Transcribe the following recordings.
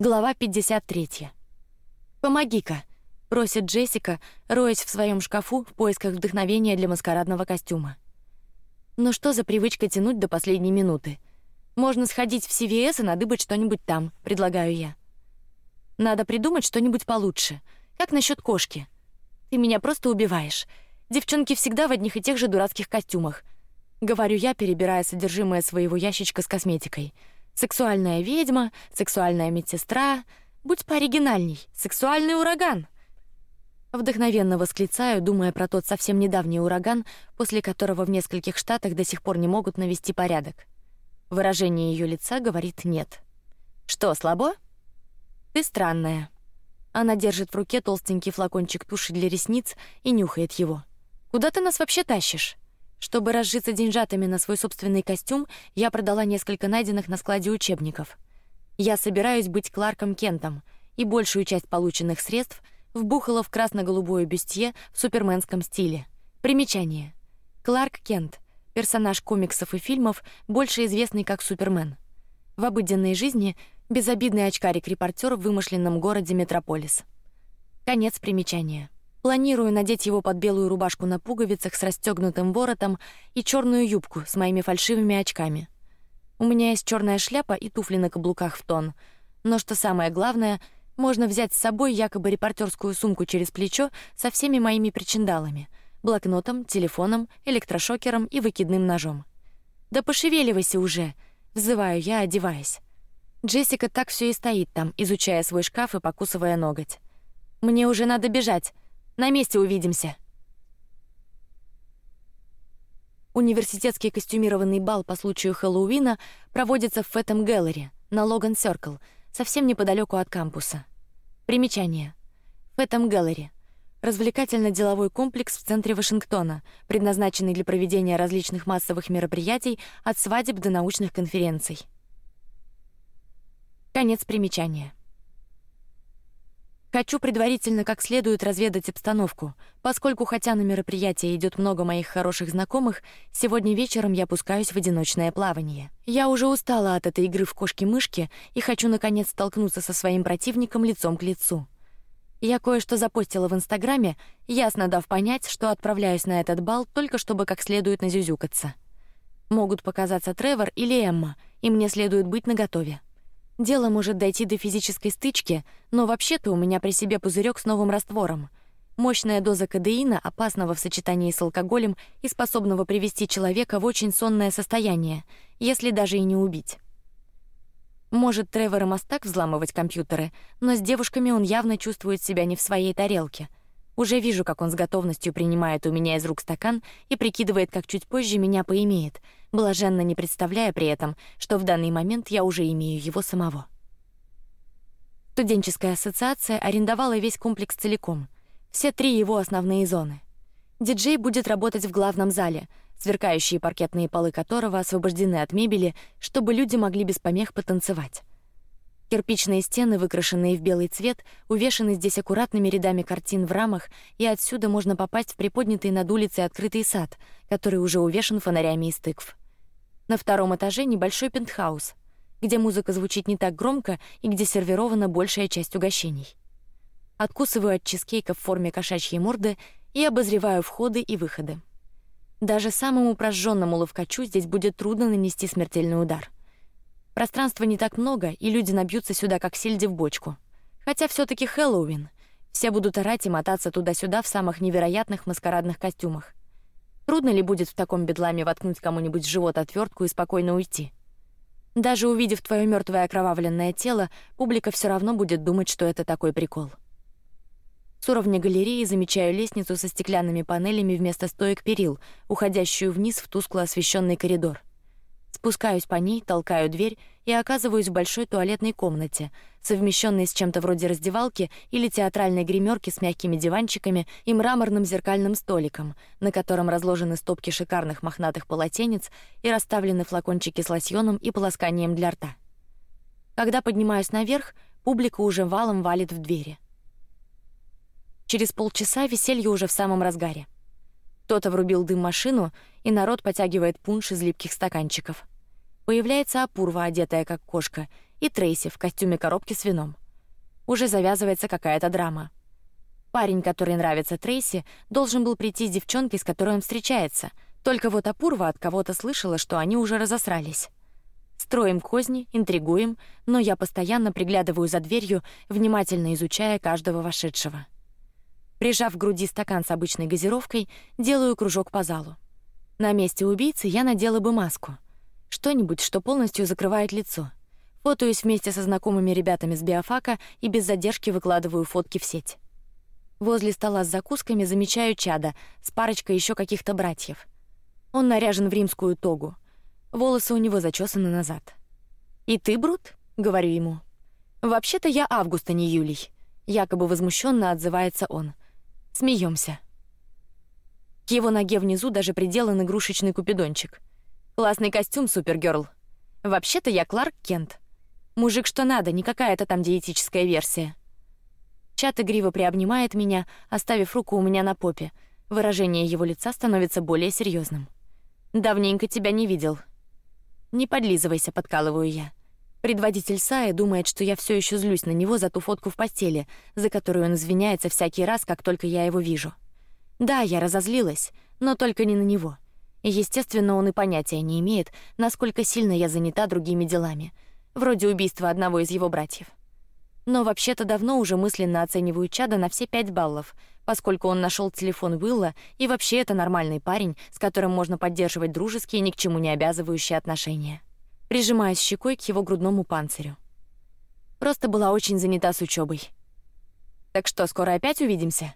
Глава 53. Помоги-ка, просит Джессика, роясь в своем шкафу в поисках вдохновения для маскарадного костюма. Ну что за привычка тянуть до последней минуты? Можно сходить в CVS и надыбать что-нибудь там, предлагаю я. Надо придумать что-нибудь получше. Как насчет кошки? Ты меня просто убиваешь. Девчонки всегда в одних и тех же дурацких костюмах. Говорю я, перебирая содержимое своего ящичка с косметикой. Сексуальная ведьма, сексуальная медсестра. Будь пооригинальней. Сексуальный ураган. Вдохновенно восклицаю, думая про тот совсем недавний ураган, после которого в нескольких штатах до сих пор не могут навести порядок. Выражение ее лица говорит нет. Что слабо? Ты странная. Она держит в руке толстенький флакончик туши для ресниц и нюхает его. Куда ты нас вообще тащишь? Чтобы разжиться деньжатами на свой собственный костюм, я продала несколько найденных на складе учебников. Я собираюсь быть Кларком Кентом, и большую часть полученных средств вбухала в красно-голубое бюстье в суперменском стиле. Примечание: Кларк Кент, персонаж комиксов и фильмов, больше известный как Супермен. В обыденной жизни безобидный очкарик-репортер в вымышленном городе Метрополис. Конец примечания. Планирую надеть его под белую рубашку на пуговицах с расстегнутым воротом и черную юбку с моими фальшивыми очками. У меня есть черная шляпа и туфли на каблуках в тон. Но что самое главное, можно взять с собой якобы репортерскую сумку через плечо со всеми моими причиндалами: блокнотом, телефоном, электрошокером и выкидным ножом. Да пошевеливайся уже, взываю я, одеваясь. Джессика так все и стоит там, изучая свой шкаф и покусывая ноготь. Мне уже надо бежать. На месте увидимся. Университетский костюмированный бал по случаю Хэллоуина проводится в Фэттем Гэллери на Логан Сёркл, совсем неподалеку от кампуса. Примечание: Фэттем Гэллери — развлекательно-деловой комплекс в центре Вашингтона, предназначенный для проведения различных массовых мероприятий от свадеб до научных конференций. Конец примечания. Хочу предварительно как следует разведать обстановку, поскольку хотя на мероприятие идет много моих хороших знакомых, сегодня вечером я пускаюсь в одиночное плавание. Я уже устала от этой игры в кошки-мышки и хочу наконец столкнуться со своим противником лицом к лицу. Я кое-что запостила в Инстаграме, ясно дав понять, что отправляюсь на этот бал только чтобы как следует назюзюкаться. Могут показаться Тревор или Эмма, и мне следует быть наготове. Дело может дойти до физической стычки, но вообще-то у меня при себе пузырек с новым раствором. Мощная доза кадеина, опасного в сочетании с алкоголем и способного привести человека в очень сонное состояние, если даже и не убить. Может, Тревор и мастак взламывать компьютеры, но с девушками он явно чувствует себя не в своей тарелке. Уже вижу, как он с готовностью принимает у меня из рук стакан и прикидывает, как чуть позже меня поимеет, блаженно не представляя при этом, что в данный момент я уже имею его самого. Студенческая ассоциация арендовала весь комплекс целиком, все три его основные зоны. Диджей будет работать в главном зале, сверкающие паркетные полы которого освобождены от мебели, чтобы люди могли без помех потанцевать. Кирпичные стены, выкрашенные в белый цвет, увешаны здесь аккуратными рядами картин в рамах, и отсюда можно попасть в приподнятый над улицей открытый сад, который уже увешан фонарями из тыкв. На втором этаже небольшой пентхаус, где музыка звучит не так громко и где сервирована большая часть угощений. Откусываю от чизкейка в форме кошачьей морды и обозреваю входы и выходы. Даже самому прожженному ловкачу здесь будет трудно нанести смертельный удар. Пространства не так много, и люди набьются сюда как сельди в бочку. Хотя все-таки Хэллоуин, все будут орать и мотаться туда-сюда в самых невероятных маскарадных костюмах. Трудно ли будет в таком бедламе воткнуть кому-нибудь в живот отвертку и спокойно уйти? Даже увидев твое мертвое окровавленное тело, публика все равно будет думать, что это такой прикол. С уровня галереи замечаю лестницу со стеклянными панелями вместо стоек перил, уходящую вниз в тускло освещенный коридор. Спускаюсь по ней, толкаю дверь и оказываюсь в большой туалетной комнате, совмещенной с чем-то вроде раздевалки или театральной гримерки с мягкими диванчиками и мраморным зеркальным столиком, на котором разложены стопки шикарных мохнатых полотенец и расставлены флакончики с лосьоном и полосканием для рта. Когда поднимаюсь наверх, публика уже валом валит в двери. Через полчаса веселье уже в самом разгаре. Кто-то врубил дым машину, и народ потягивает пунш из липких стаканчиков. Появляется Апурва, одетая как кошка, и Трейси в костюме коробки с вином. Уже завязывается какая-то драма. Парень, который нравится Трейси, должен был прийти с девчонкой, с которой он встречается. Только вот Апурва от кого-то слышала, что они уже разосрались. Строим козни, интригуем, но я постоянно приглядываю за дверью, внимательно изучая каждого вошедшего. Прижав к груди стакан с обычной газировкой, делаю кружок по залу. На месте убийцы я надела бы маску, что-нибудь, что полностью закрывает лицо. Фотоюсь вместе со знакомыми ребятами с биофака и без задержки выкладываю фотки в сеть. Возле стола с закусками замечаю чада с парочкой еще каких-то братьев. Он наряжен в римскую тогу, волосы у него зачесаны назад. И ты, Брут? говорю ему. Вообще-то я Август, а не Юлий. Якобы возмущенно отзывается он. Смеемся. К его ноге внизу даже приделан игрушечный купидончик. Классный костюм, супергерл. Вообще-то я Кларк Кент. Мужик, что надо, не какая-то там диетическая версия. Чат игриво приобнимает меня, оставив руку у меня на попе. Выражение его лица становится более серьезным. Давненько тебя не видел. Не подлизывайся, подкалываю я. Предводитель Сая думает, что я все еще злюсь на него за ту фотку в постели, за которую он извиняется всякий раз, как только я его вижу. Да, я разозлилась, но только не на него. естественно, он и понятия не имеет, насколько сильно я занята другими делами, вроде убийства одного из его братьев. Но вообще-то давно уже мысленно оцениваю Чада на все пять баллов, поскольку он нашел телефон Уилла и вообще это нормальный парень, с которым можно поддерживать дружеские, ни к чему не обязывающие отношения прижимаясь щекой к его грудному панцирю. Просто была очень занята с учебой. Так что скоро опять увидимся?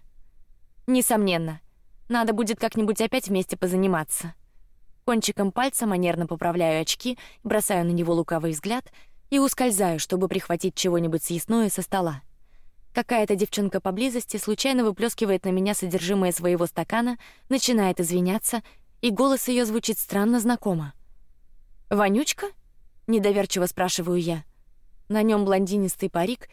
Несомненно. Надо будет как-нибудь опять вместе позаниматься. Кончиком пальца манерно поправляю очки, бросаю на него лукавый взгляд и ускользаю, чтобы прихватить чего-нибудь съестное со стола. Какая-то девчонка поблизости случайно выплескивает на меня содержимое своего стакана, начинает извиняться, и голос ее звучит странно знакомо. Вонючка? Недоверчиво спрашиваю я. На нем блондинистый парик,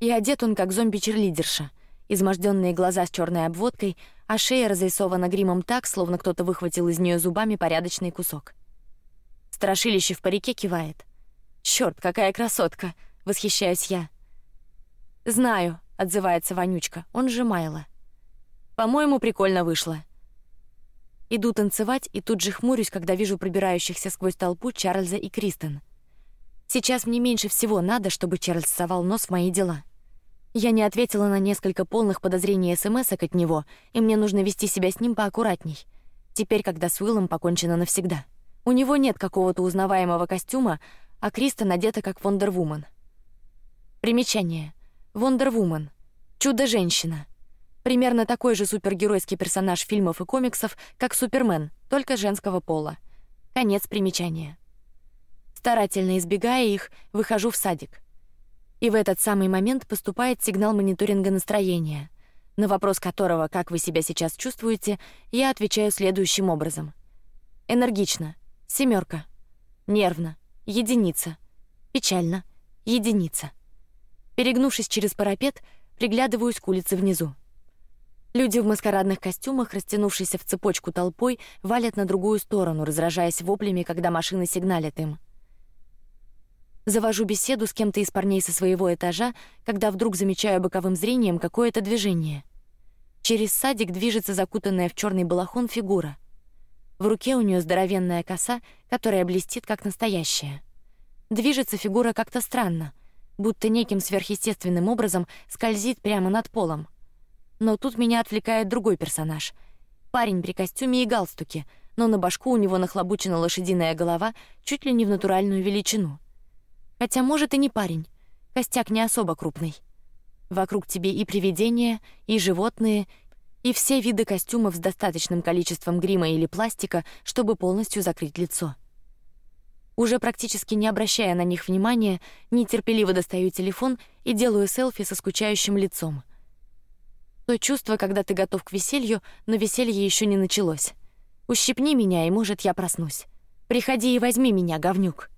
и одет он как зомби-черлидерша. Изможденные глаза с черной обводкой, а шея разрисована гримом так, словно кто-то выхватил из нее зубами порядочный кусок. Страшилище в парике кивает. Черт, какая красотка! Восхищаюсь я. Знаю, отзывается Вонючка. Он же Майла. По-моему, прикольно вышло. Иду танцевать и тут же хмурюсь, когда вижу пробирающихся сквозь толпу Чарльза и Кристен. Сейчас мне меньше всего надо, чтобы Чарльз совал нос в мои дела. Я не ответила на несколько полных подозрений СМС от него, и мне нужно вести себя с ним поаккуратней. Теперь, когда с Уиллом покончено навсегда. У него нет какого-то узнаваемого костюма, а Кристен одета как Вондервумен. Примечание: Вондервумен, чудо-женщина. Примерно такой же супергеройский персонаж фильмов и комиксов, как Супермен, только женского пола. Конец примечания. Старательно избегая их, выхожу в садик. И в этот самый момент поступает сигнал мониторинга настроения, на вопрос которого, как вы себя сейчас чувствуете, я отвечаю следующим образом: энергично, семерка, нервно, единица, печально, единица. Перегнувшись через парапет, приглядываюсь к улице внизу. Люди в маскарадных костюмах, растянувшиеся в цепочку толпой, валят на другую сторону, разражаясь воплями, когда машины сигналят им. Завожу беседу с кем-то из парней со своего этажа, когда вдруг замечаю боковым зрением какое-то движение. Через садик движется закутанная в черный балахон фигура. В руке у нее здоровенная коса, которая блестит как настоящая. Движется фигура как-то странно, будто неким сверхъестественным образом скользит прямо над полом. Но тут меня отвлекает другой персонаж. Парень при костюме и галстуке, но на башку у него нахлобучена лошадиная голова чуть ли не в натуральную величину. Хотя может и не парень, костяк не особо крупный. Вокруг тебе и привидения, и животные, и все виды костюмов с достаточным количеством грима или пластика, чтобы полностью закрыть лицо. Уже практически не обращая на них внимания, нетерпеливо достаю телефон и делаю селфи со скучающим лицом. То чувство, когда ты готов к веселью, но веселье еще не началось. Ущипни меня, и может я проснусь. Приходи и возьми меня, говнюк.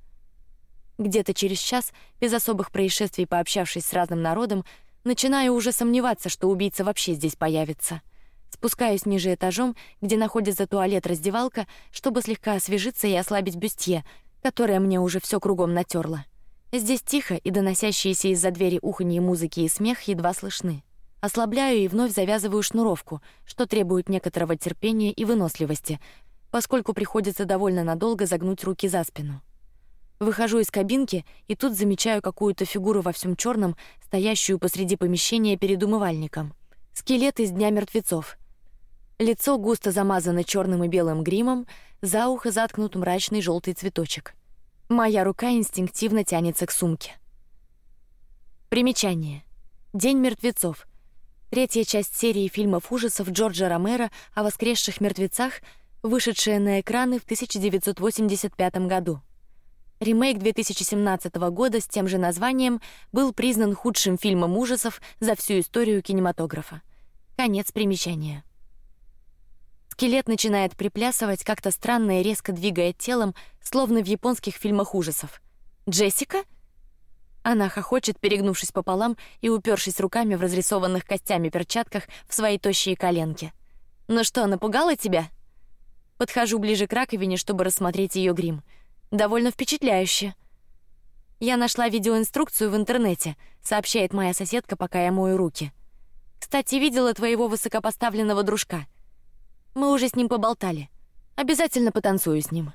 Где-то через час, без особых происшествий, пообщавшись с разным народом, начинаю уже сомневаться, что убийца вообще здесь появится. Спускаюсь ниже этажом, где находится туалет-раздевалка, чтобы слегка освежиться и ослабить бюстье, которое мне уже все кругом натерла. Здесь тихо, и доносящиеся из-за двери уханье музыки и смех едва слышны. Ослабляю и вновь завязываю шнуровку, что требует некоторого терпения и выносливости, поскольку приходится довольно надолго загнуть руки за спину. Выхожу из кабинки и тут замечаю какую-то фигуру во всем черном, стоящую посреди помещения перед умывальником. Скелет из дня мертвецов. Лицо густо замазано черным и белым гримом, за ухо заткнут мрачный желтый цветочек. Моя рука инстинктивно тянется к сумке. Примечание: День мертвецов. Третья часть серии фильмов ужасов Джорджа Ромеро о воскресших мертвецах, вышедшая на экраны в 1985 году. Ремейк 2017 года с тем же названием был признан худшим фильмом ужасов за всю историю кинематографа. Конец примечания. Скелет начинает приплясывать как-то странно и резко двигая телом, словно в японских фильмах ужасов. Джессика? Она хохочет, перегнувшись пополам и упершись руками в разрисованных костями перчатках в свои тощие коленки. Ну что, напугала тебя? Подхожу ближе к раковине, чтобы рассмотреть ее грим. Довольно впечатляюще. Я нашла видеоинструкцию в интернете, сообщает моя соседка, пока я мою руки. Кстати, видела твоего высокопоставленного дружка. Мы уже с ним поболтали. Обязательно потанцую с ним.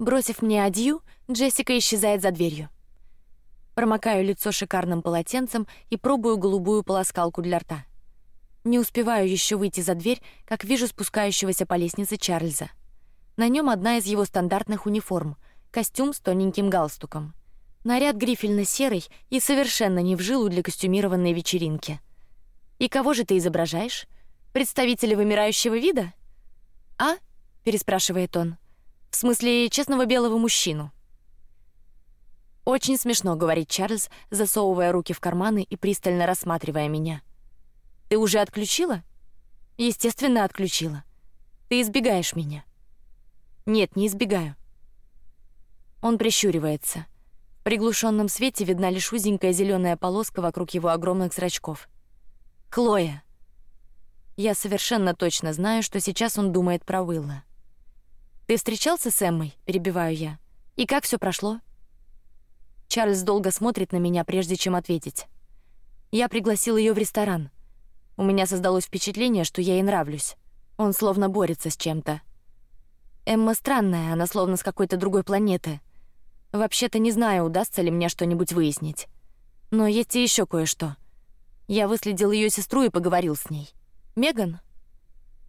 Бросив мне адью, Джессика исчезает за дверью. Промокаю лицо шикарным полотенцем и пробую голубую полоскалку для рта. Не успеваю еще выйти за дверь, как вижу спускающегося по лестнице Чарльза. На нем одна из его стандартных униформ, костюм с тоненьким галстуком. Наряд грифельно-серый и совершенно не в жилу для костюмированной вечеринки. И кого же ты изображаешь? Представителя вымирающего вида? А? переспрашивает он. В смысле честного белого мужчину. Очень смешно, говорит Чарльз, засовывая руки в карманы и пристально рассматривая меня. Ты уже отключила? Естественно, отключила. Ты избегаешь меня. Нет, не избегаю. Он прищуривается. В приглушенном свете видна лишь узенькая зеленая полоска вокруг его огромных зрачков. Хлоя, я совершенно точно знаю, что сейчас он думает про Уилла. Ты встречался с Эммой? Перебиваю я. И как все прошло? Чарльз долго смотрит на меня, прежде чем ответить. Я пригласил ее в ресторан. У меня создалось впечатление, что я ей нравлюсь. Он словно борется с чем-то. Эмма странная, она словно с какой-то другой планеты. Вообще-то не знаю, удастся ли мне что-нибудь выяснить. Но есть и еще кое-что. Я выследил ее сестру и поговорил с ней. Меган.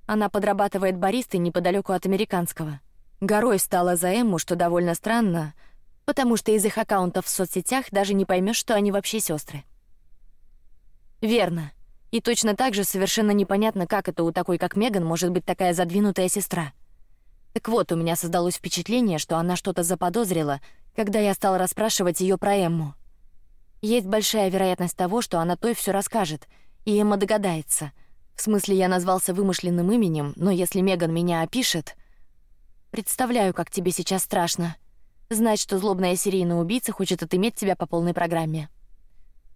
Она подрабатывает баристой неподалеку от американского. Горой стала за Эмму, что довольно странно, потому что из их аккаунтов в соцсетях даже не поймешь, что они вообще сестры. Верно. И точно так же совершенно непонятно, как это у такой, как Меган, может быть такая задвинутая сестра. Так вот, у меня создалось впечатление, что она что-то заподозрила, когда я стал расспрашивать ее про Эмму. Есть большая вероятность того, что она той все расскажет, и Эмма догадается — в смысле, я назвался вымышленным именем, но если Меган меня опишет, представляю, как тебе сейчас страшно. Знать, что злобная серийная убийца хочет отыметь тебя по полной программе.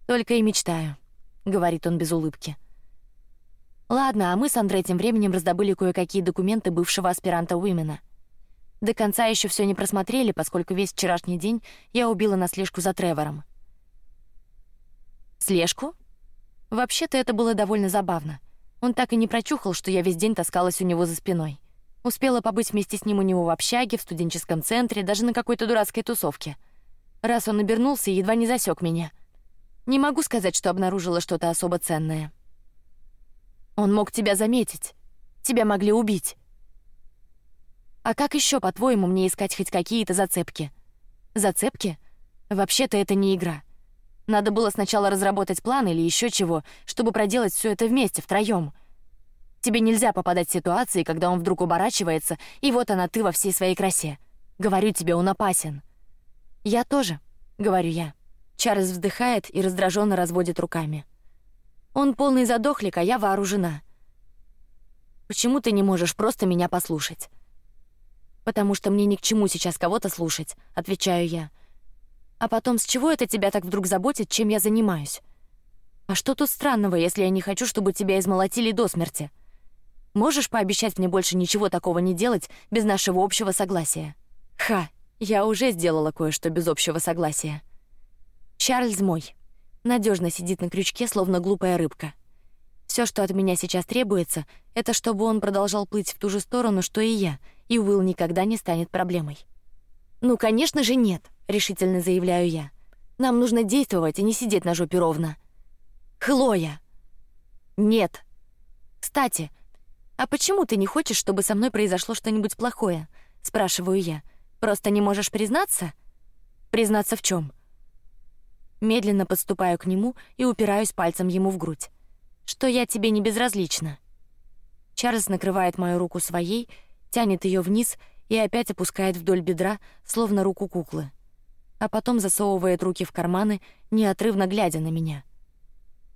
Только и мечтаю, говорит он без улыбки. Ладно, а мы с Андре тем временем раздобыли кое-какие документы бывшего аспиранта Уимена. До конца еще все не просмотрели, поскольку весь вчерашний день я убила на слежку за Тревором. Слежку? Вообще-то это было довольно забавно. Он так и не прочухал, что я весь день таскалась у него за спиной. Успела побыть вместе с ним у него в общаге, в студенческом центре, даже на какой-то дурацкой тусовке. Раз он обернулся едва не засек меня. Не могу сказать, что обнаружила что-то особо ценное. Он мог тебя заметить. Тебя могли убить. А как еще, по-твоему, мне искать хоть какие-то зацепки? Зацепки? Вообще-то это не игра. Надо было сначала разработать план или еще чего, чтобы проделать все это вместе втроем. Тебе нельзя попадать в ситуации, когда он вдруг оборачивается, и вот она ты во всей своей красе. Говорю тебе, он опасен. Я тоже, говорю я. Чарльз вздыхает и раздраженно разводит руками. Он полный задохлик, а я вооружена. Почему ты не можешь просто меня послушать? Потому что мне ни к чему сейчас кого-то слушать, отвечаю я. А потом, с чего это тебя так вдруг заботит, чем я занимаюсь? А что тут странного, если я не хочу, чтобы тебя измолотили до смерти? Можешь пообещать мне больше ничего такого не делать без нашего общего согласия? Ха, Я уже сделала кое-что без общего согласия. Чарльз мой, надежно сидит на крючке, словно глупая рыбка. Все, что от меня сейчас требуется, это чтобы он продолжал плыть в ту же сторону, что и я, и Уилл никогда не станет проблемой. Ну, конечно же нет, решительно заявляю я. Нам нужно действовать и не сидеть на жопе ровно. Хлоя. Нет. Кстати, а почему ты не хочешь, чтобы со мной произошло что-нибудь плохое? Спрашиваю я. Просто не можешь признаться? Признаться в чем? Медленно подступаю к нему и упираюсь пальцем ему в грудь что я тебе не безразлична. Чарльз накрывает мою руку своей, тянет ее вниз и опять опускает вдоль бедра, словно руку куклы, а потом засовывает руки в карманы, неотрывно глядя на меня.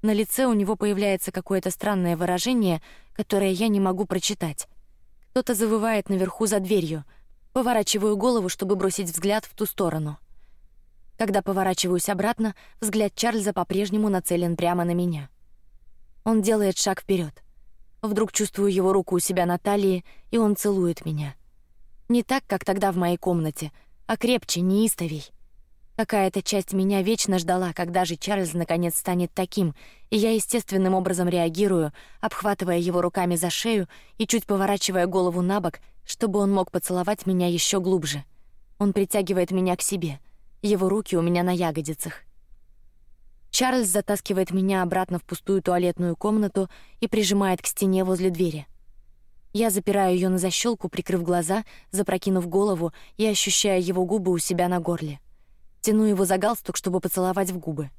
На лице у него появляется какое-то странное выражение, которое я не могу прочитать. Кто-то завывает наверху за дверью. Поворачиваю голову, чтобы бросить взгляд в ту сторону. Когда поворачиваюсь обратно, взгляд Чарльза по-прежнему нацелен прямо на меня. Он делает шаг вперед. Вдруг чувствую его руку у себя на талии, и он целует меня. Не так, как тогда в моей комнате, а крепче, неистовей. Какая-то часть меня вечно ждала, когда же Чарльз наконец станет таким, и я естественным образом реагирую, обхватывая его руками за шею и чуть поворачивая голову на бок, чтобы он мог поцеловать меня еще глубже. Он притягивает меня к себе, его руки у меня на ягодицах. Чарльз затаскивает меня обратно в пустую туалетную комнату и прижимает к стене возле двери. Я запираю ее на защелку, прикрыв глаза, запрокинув голову и ощущая его губы у себя на горле. Тяну его за галстук, чтобы поцеловать в губы.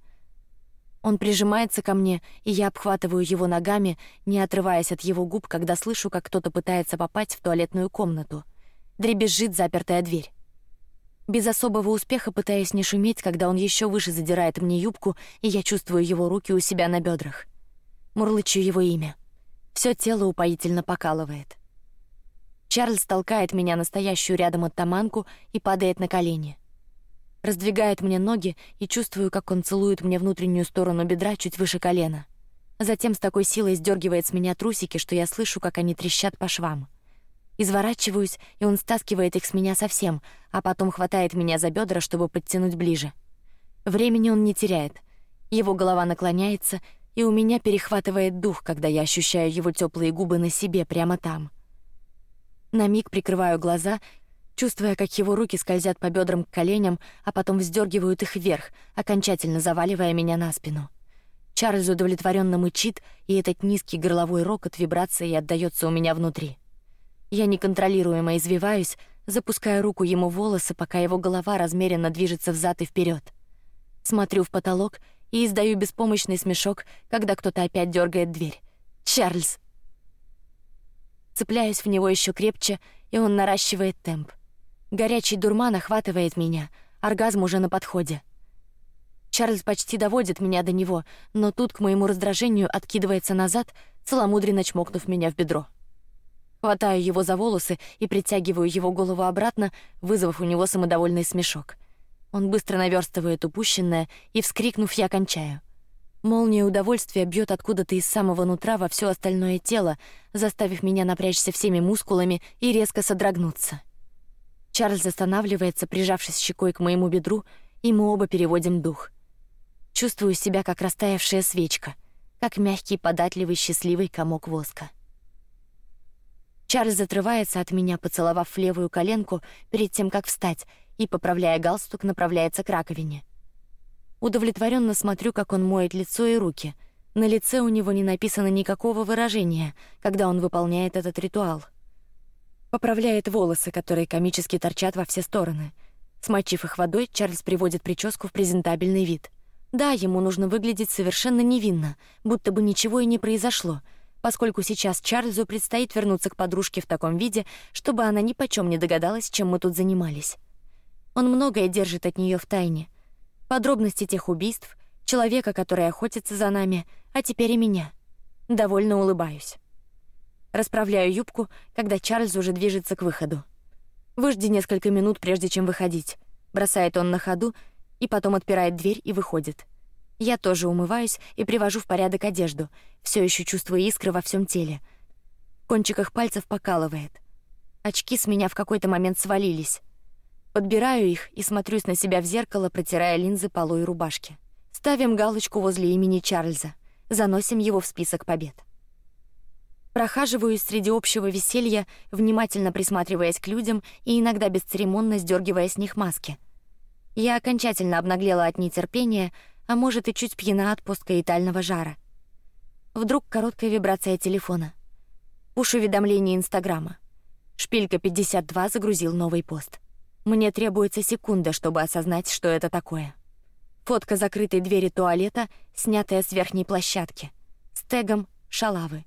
Он прижимается ко мне, и я обхватываю его ногами, не отрываясь от его губ, когда слышу, как кто-то пытается попасть в туалетную комнату. Дребезжит запертая дверь. Без особого успеха пытаясь не шуметь, когда он еще выше задирает мне юбку, и я чувствую его руки у себя на бедрах. Мурлычу его имя. Все тело упоительно покалывает. Чарльз толкает меня настоящую рядом от таманку и падает на колени. Раздвигает мне ноги и чувствую, как он целует мне внутреннюю сторону бедра чуть выше колена. Затем с такой силой сдергивает с меня трусики, что я слышу, как они трещат по швам. Изворачиваюсь, и он стаскивает их с меня совсем, а потом хватает меня за бедра, чтобы подтянуть ближе. Времени он не теряет. Его голова наклоняется, и у меня перехватывает дух, когда я ощущаю его теплые губы на себе прямо там. На миг прикрываю глаза, чувствуя, как его руки скользят по бедрам к коленям, а потом вздергивают их вверх, окончательно заваливая меня на спину. Чарльз удовлетворенно мычит, и этот низкий горловой рокот вибрацией отдается у меня внутри. Я неконтролируемо извиваюсь, запуская руку ему в волосы, пока его голова размеренно движется взад и вперед. Смотрю в потолок и издаю беспомощный смешок, когда кто-то опять дергает дверь. Чарльз. Цепляюсь в него еще крепче, и он наращивает темп. Горячий дурман охватывает меня, оргазм уже на подходе. Чарльз почти доводит меня до него, но тут к моему раздражению откидывается назад, целомудренно чмокнув меня в бедро. Хватаю его за волосы и притягиваю его голову обратно, вызвав у него самодовольный смешок. Он быстро наверстывает упущенное, и вскрикнув, я кончаю. Молния удовольствия бьет откуда-то из самого нутра во все остальное тело, заставив меня напрячься всеми мускулами и резко содрогнуться. Чарльз останавливается, прижавшись щекой к моему бедру, и мы оба переводим дух. Чувствую себя как растаявшая свечка, как мягкий, податливый, счастливый комок воска. Чарльз отрывается от меня, поцеловав левую коленку перед тем, как встать, и поправляя галстук, направляется к раковине. Удовлетворенно смотрю, как он моет лицо и руки. На лице у него не написано никакого выражения, когда он выполняет этот ритуал. Поправляет волосы, которые комически торчат во все стороны. Смочив их водой, Чарльз приводит прическу в презентабельный вид. Да, ему нужно выглядеть совершенно невинно, будто бы ничего и не произошло, поскольку сейчас Чарльзу предстоит вернуться к подружке в таком виде, чтобы она ни почем не догадалась, чем мы тут занимались. Он многое держит от нее в тайне, подробности тех убийств, человека, который охотится за нами, а теперь и меня. Довольно улыбаюсь. Расправляю юбку, когда Чарльз уже движется к выходу. Выжди несколько минут, прежде чем выходить. Бросает он на ходу и потом отпирает дверь и выходит. Я тоже умываюсь и привожу в порядок одежду, все еще чувствуя искры во всем теле. В кончиках пальцев покалывает. Очки с меня в какой-то момент свалились. Подбираю их и смотрюсь на себя в зеркало, протирая линзы полой рубашки. Ставим галочку возле имени Чарльза, заносим его в список побед. Прохаживаюсь среди общего веселья, внимательно присматриваясь к людям и иногда бесцеремонно сдергивая с них маски. Я окончательно обнаглела от нетерпения, а может и чуть пьяна от посткаитального жара. Вдруг короткая вибрация телефона. Пуш уведомление Инстаграма. Шпилька 52 загрузил новый пост. Мне требуется секунда, чтобы осознать, что это такое. Фотка закрытой двери туалета, снятая с верхней площадки, с тегом шалавы.